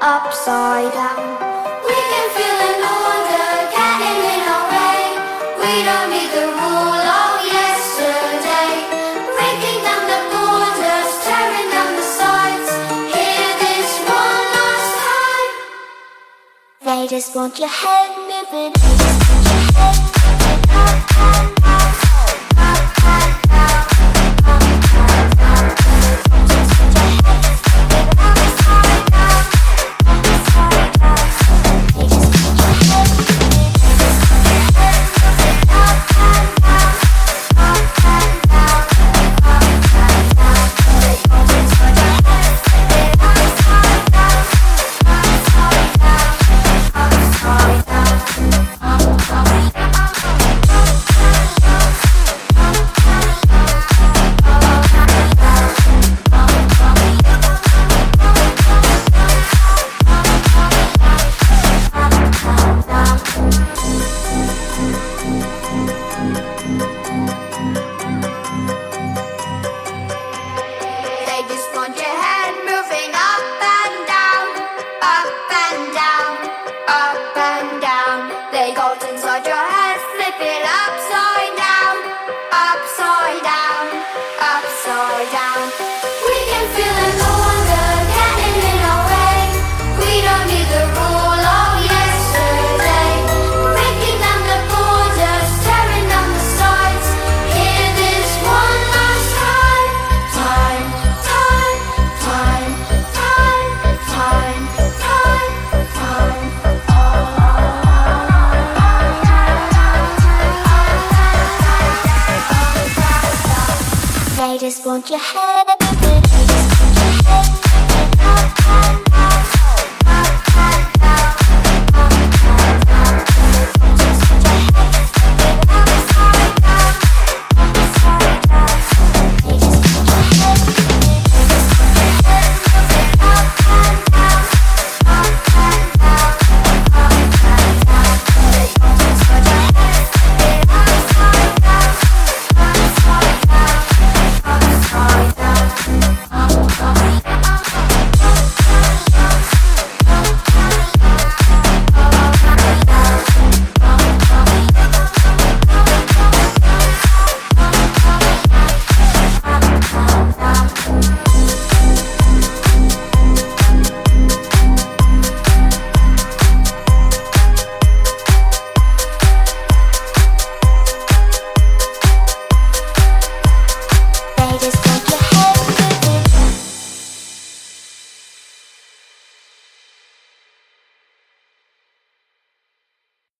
upside down. We can feel an order getting in our way. We don't need the rule of yesterday. Breaking down the borders, tearing down the sides. Hear this one last time. They just want your head moving. They just want your head upside I just want your head.